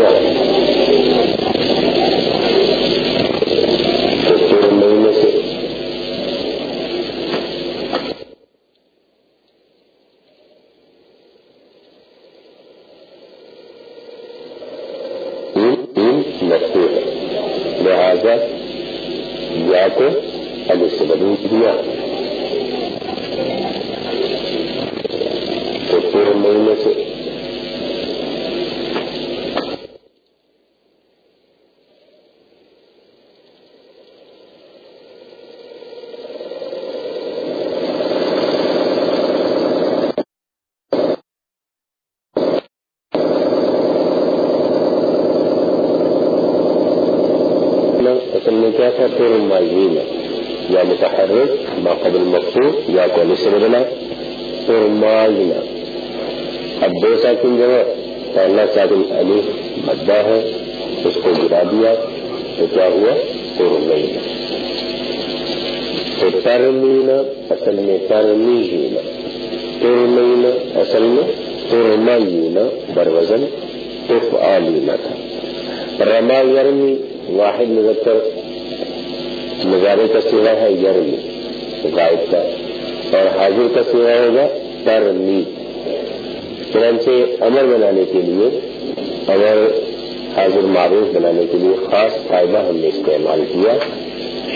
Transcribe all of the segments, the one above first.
دیا تو تیرہ مہینے سے لگتے ہیں۔ لہذا یا کو اب سے بدل دیا تو مہینے سے اصل میں کیا تھا یا متحرک ما قبل مقصود یا کو سے بدلا پھر ماضینہ اب دو ساکن جگہ پہلا ساکن علی مدہ ہے، اس کو گرا دیا، تو کیا ہوا؟ پھر مہینہ تو ترمینہ اصل میں ترمینا پھر مہینہ اصل میں پھر مہینہ بروزن اف علینا تھا رما یرمی واحد مذکر مظاہرے کا سیوا ہے یرمی غائب کا۔ اور حاضر کا سیوا ہوگا ترمی چنانچہ امر بنانے کے لیے امر حاضر معروف بنانے کے لیے خاص فائدہ ہم نے استعمال کیا۔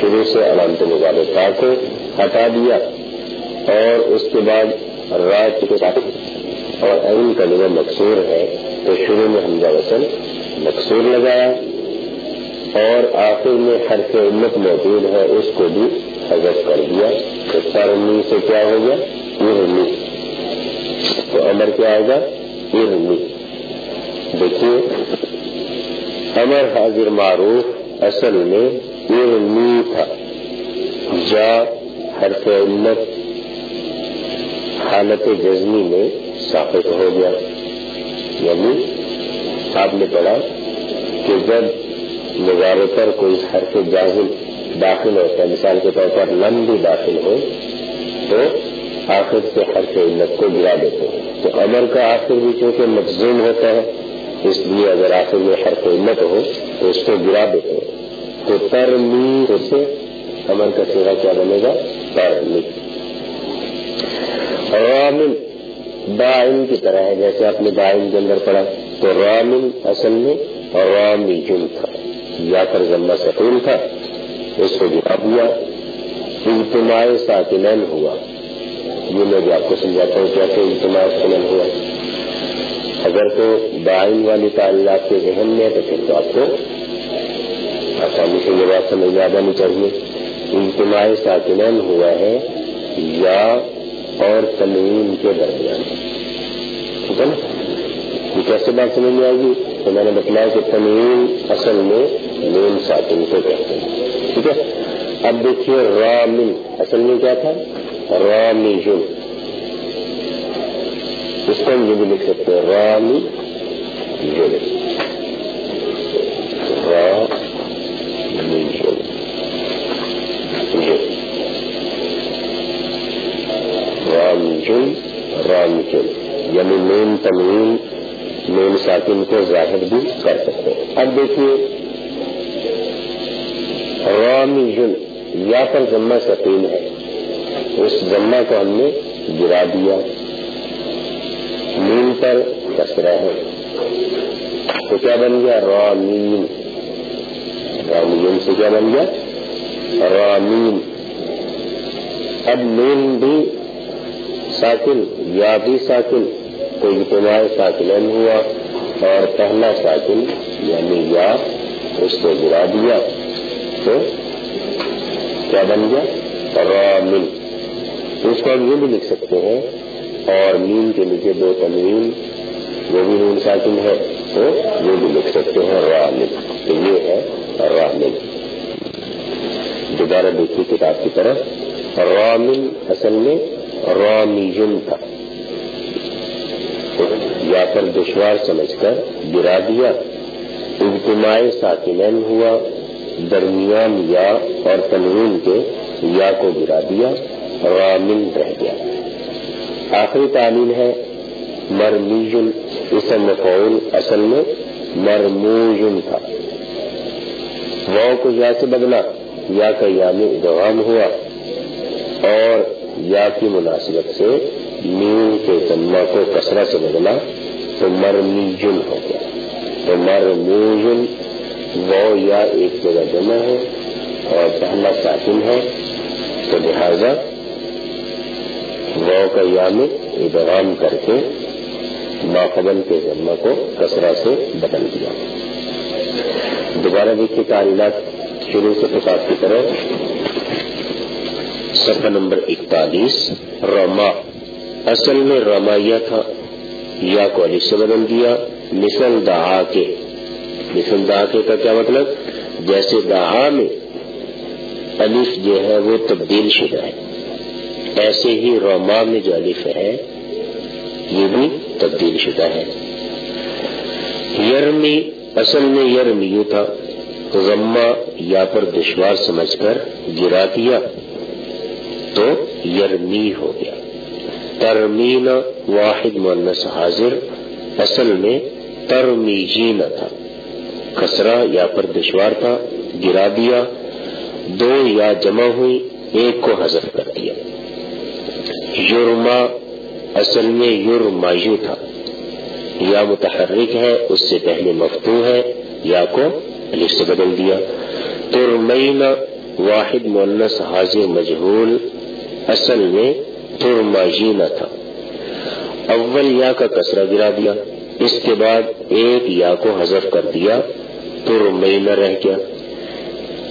شروع سے علامت مظاہرتا کو ہٹا دیا۔ اور اس کے بعد رات کے ساتھ اور این کا نظر مقصور ہے۔ تو شروع میں حمزہ وصل مقصور لگایا۔ اور آخر میں حرف امت موجود ہے، اس کو بھی حضرت کر دیا۔ تو ترمی سے کیا ہو گیا؟ ارمی تو امر کیا ہوگا ارمی دیکھیے امر حاضر معروف اصل میں ارمی تھا۔ جا حرف امت حالت جزمی میں ثابت ہو گیا۔ یعنی آپ نے پڑھا کہ جب نظارے پر کوئی حرف جازل داخل ہوتا ہے. مثال کے طور پر لم بھی داخل ہو تو آخر سے حرف علت کو گرا دیتے ہیں. تو امر کا آخر بھی چونکہ مقزوم ہوتا ہے، اس لیے اگر آخر میں حرف علت ہو تو اس کو گرا دیتے ہیں. تو ترمی سے امر کا سیوا کیا بنے گا؟ ترمی رامن دائن کی طرح ہے، جیسے آپ نے دائن کے اندر پڑھا تو رامن اصل میں رامی جن تھا. یا کر ذمہ سکون تھا، اس کو گرا دیا اجتماع ساکنن ہوا۔ یہ میں بھی آپ کو سمجھاتا ہوں کیسے اجتماع ساکنن ہوا۔ اگر تو دائن والی تعلیمات کے ذہن میں ہے تو پھر تو آپ کو آسانی سے یہ بات سمجھ آ جانی چاہیے۔ اجتماع ساکنن ہوا ہے یا اور تنوین کے درمیان۔ ٹھیک ہے نا؟ یہ کیسے بات سمجھ میں آئے گی؟ تو میں نے بتلایا کہ تنوین اصل میں نون ساکن کو کہتے ہیں۔ ٹھیک ہے؟ اب دیکھیے رامن، اصل میں کیا تھا؟ رامی جن اس کو ہم یہ بھی لکھ سکتے ہیں رامی جن رامی جن رام جن رام جن یعنی نون تنوین نون ساکن کو ظاہر بھی کر سکتے ہیں۔ اب دیکھیے رامی یا پر ذمہ سکین ہے، اس ذمہ کو ہم نے گرا دیا۔ نون پر کسرا ہے تو کیا بن گیا؟ رامین رامین سے کیا بن گیا؟ رامین اب نون بھی ساکن، یا بھی ساکن۔ تو اجتماع ساکن ہوا اور پہلا ساکن یعنی یا، اس کو گرا دیا، تو کیا بن گیا؟ رامن اس کو ہم یہ بھی لکھ سکتے ہیں، اور مین کے نیچے دو تنوین، وہ بھی نون ساکن ہے، تو یہ بھی لکھ سکتے ہیں رامن تو یہ ہے رامن دوبارہ دیکھیے کتاب کی طرف۔ رامن اصل میں رامیجن تھا۔ یا پر دشوار سمجھ کر گرا دیا۔ اجتماع ساکنین ہوا، درمیان یا اور تنوین کے یا کو گرا دیا رامن رہ گیا۔ آخری تعلیم ہے مرمیجن اسم مفعول اصل میں مرموجن تھا۔ واؤ کو یا سے بدلا، یا کا یا میں ادغام ہوا۔ اور یا کی مناسبت سے نیم کے ضمہ کو کسرا سے بدلا تو مرمیجن ہو گیا۔ تو مرموجن وہ یا ایک جگہ جمع ہے اور پہلا ساکن ہے۔ تو لہذا وہ کا یعنی یا میں ادغام کر کے ماقبل کے ذمہ کو کسرا سے بدل دیا۔ دوبارہ دیکھیے تعلیمات شروع سے کتاب کی طرح سفر نمبر اکتالیس، رما۔ اصل میں رمایہ تھا۔ یا کو علی سے بدل دیا، مثل دہا کے۔ مثل دہا کے کا کیا مطلب؟ جیسے دہا میں الف جو ہے وہ تبدیل شدہ ہے۔ ایسے ہی روما میں جو الف ہے، یہ بھی تبدیل شدہ ہے۔ یرمی، اصل میں یرمی تھا۔ غمہ یا پر دشوار سمجھ کر گرا دیا۔ تو یرمی ہو گیا۔ ترمین واحد مونس حاضر، اصل میں ترمیجینا تھا۔ کسرا یا پر دشوار تھا، گرا دیا، دو یا جمع ہوئی، ایک کو حذف کر دیا۔ یورما اصل میں یورما یو تھا۔ یا متحرک ہے، اس سے پہلے مفتو ہے، یا کو الف سے بدل دیا۔ ترمین واحد مونس حاضر مجہول اصل میں ترما جینا تھا اول یا کا کسرا گرا دیا، اس کے بعد ایک یا کو حذف کر دیا ترمین رہ گیا۔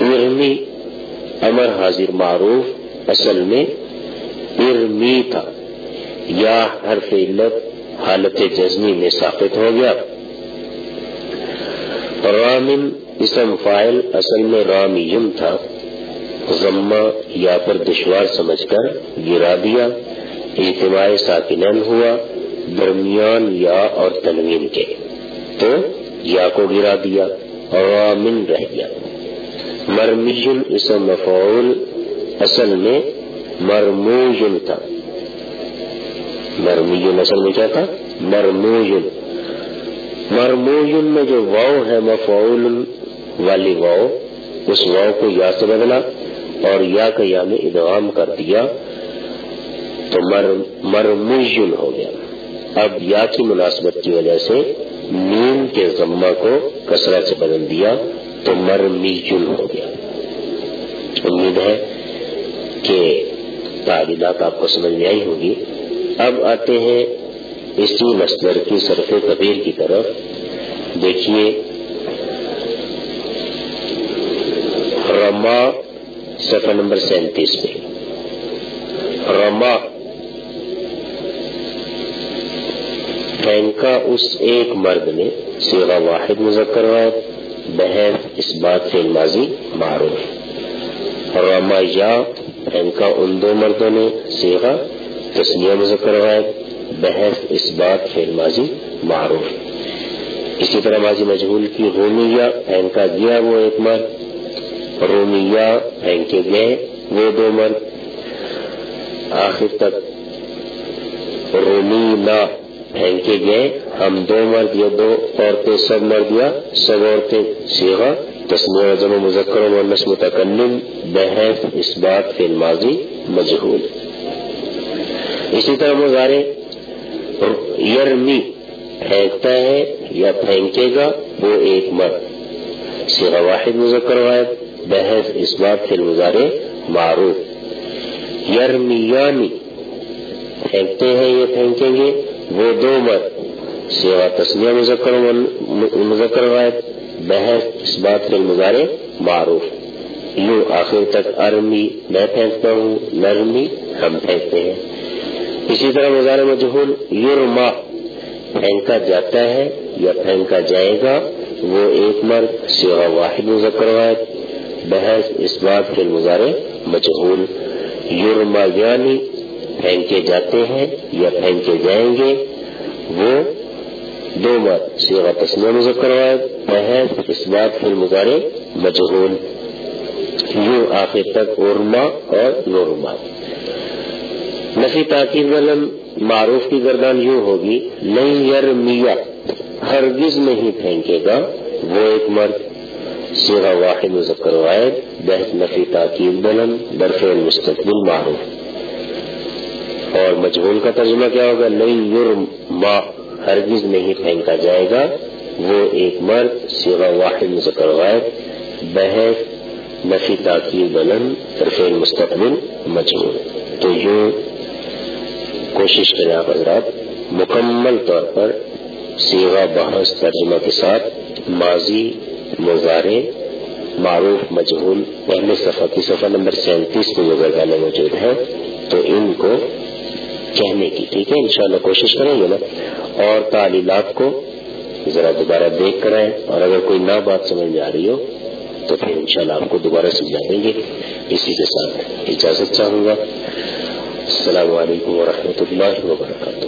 ارمی امر حاضر معروف، اصل میں ارمی تھا۔ یا حرف علت حالت جزمی میں ثابت ہو گیا۔ رامن اسم فائل اصل میں رامیم تھا۔ ضمہ یا پر دشوار سمجھ کر گرا دیا، اجتماع ساکنن ہوا درمیان یا اور تنوین کے۔ تو یا کو گرا دیا اور رہ گیا۔ مرمیجن اسم مفعول اصل میں مرموجن تھا۔ مرمیجن اصل میں کیا تھا؟ مرموجن مرموجن میں جو واؤ ہے، مفعول والی واؤ اس واؤ کو یا سے بدلا۔ اور یا کا یا میں ادغام کر دیا تو مرموجن ہو گیا۔ اب یا کی مناسبت کی وجہ سے نیم کے ضمہ کو کثرت سے بدل دیا تو مرمیجن ہو گیا۔ امید ہے کہ تعلیمات آپ کو سمجھ میں آئی ہوگی۔ اب آتے ہیں اسی مصدر کی صرف کبیر کی طرف۔ دیکھیے۔ رما صفحہ نمبر سینتیس میں۔ رما۔ پھینکا اس ایک مرد نے سیوا واحد مذکر واحد بحث اس بات سے ماضی معروف رما یا پھینکا ان دو مردوں نے سیوا تسمیہ مذکر واحد بحث اس بات سے ماضی معروف اسی طرح ماضی مجہول کی رومیہ پھینکا گیا وہ ایک مرد۔ رومیہ پھینکے گئے وہ دو مرد آخر تک رومی نہ پھینکے گئے ہم دو مرد یا دو عورتیں سب مرد یا سب عورتیں سیوا تسمی اعظم مذکر و مونس متکلم بحث اس بات کے ماضی مجہول اسی طرح مظاہرے یرمی پھینکتا ہے یا پھینکے گا وہ ایک مرد سیوا واحد مذکر واحد بحث اس بات کے معروف۔ یرمیانی پھینکتے ہیں یا پھینکیں گے۔ وہ دو مرد سیوا تسمیہ مذکر مذکر واحد بحث اس بات کے مظاہرے معروف۔ یوں آخر تک ارمی میں پھینکتا ہوں، نرمی ہم پھینکتے ہیں۔ اسی طرح مظاہرے مجہول یورما پھینکا جاتا ہے یا پھینکا جائے گا، وہ ایک مرد، سیوا واحد مذکر واحد بحث اس بات کے مظاہرے مجہول۔ یورما یعنی پھینکے جاتے ہیں یا پھینکے جائیں گے۔ وہ دو مرد سیوا تسمیہ مذکر واحد بحث اس بات کے مظاہرے مجہول۔ یوں آخر تک ارما اور نورما نفی تاکید ولم معروف کی گردان یوں ہوگی نہیں یر میاں ہرگز نہیں پھینکے گا۔ وہ ایک مرد سیوا واحد مذکر واحد بحث نفی تاکید بلند برف مستقبل معروف. اور مجبول کا ترجمہ کیا ہوگا؟ نہیں یور ماں ہرگز نہیں پھینکا جائے گا، وہ ایک مرد سیوا واحد مذکر واحد بحث نفی تاکید بلند برف مستقبل مجبور تو یوں کوشش کریں آپ حضرات، مکمل طور پر سیوا بحث ترجمہ کے ساتھ، ماضی مظاہرے معروف، مجہول پہلے صفحہ کی صفحہ نمبر سینتیس میں جو گردانے موجود ہے تو ان کو کہنے کی، ٹھیک ہے؟ انشاءاللہ کوشش کریں گے نا۔ اور تعلیمات کو ذرا دوبارہ دیکھ کر آئے اور اگر کوئی نہ بات سمجھ میں آ رہی ہو، تو پھر انشاءاللہ آپ کو دوبارہ سمجھا دیں گے۔ اسی کے ساتھ اجازت چاہوں گا۔ السلام علیکم ورحمۃ اللہ وبرکاتہ۔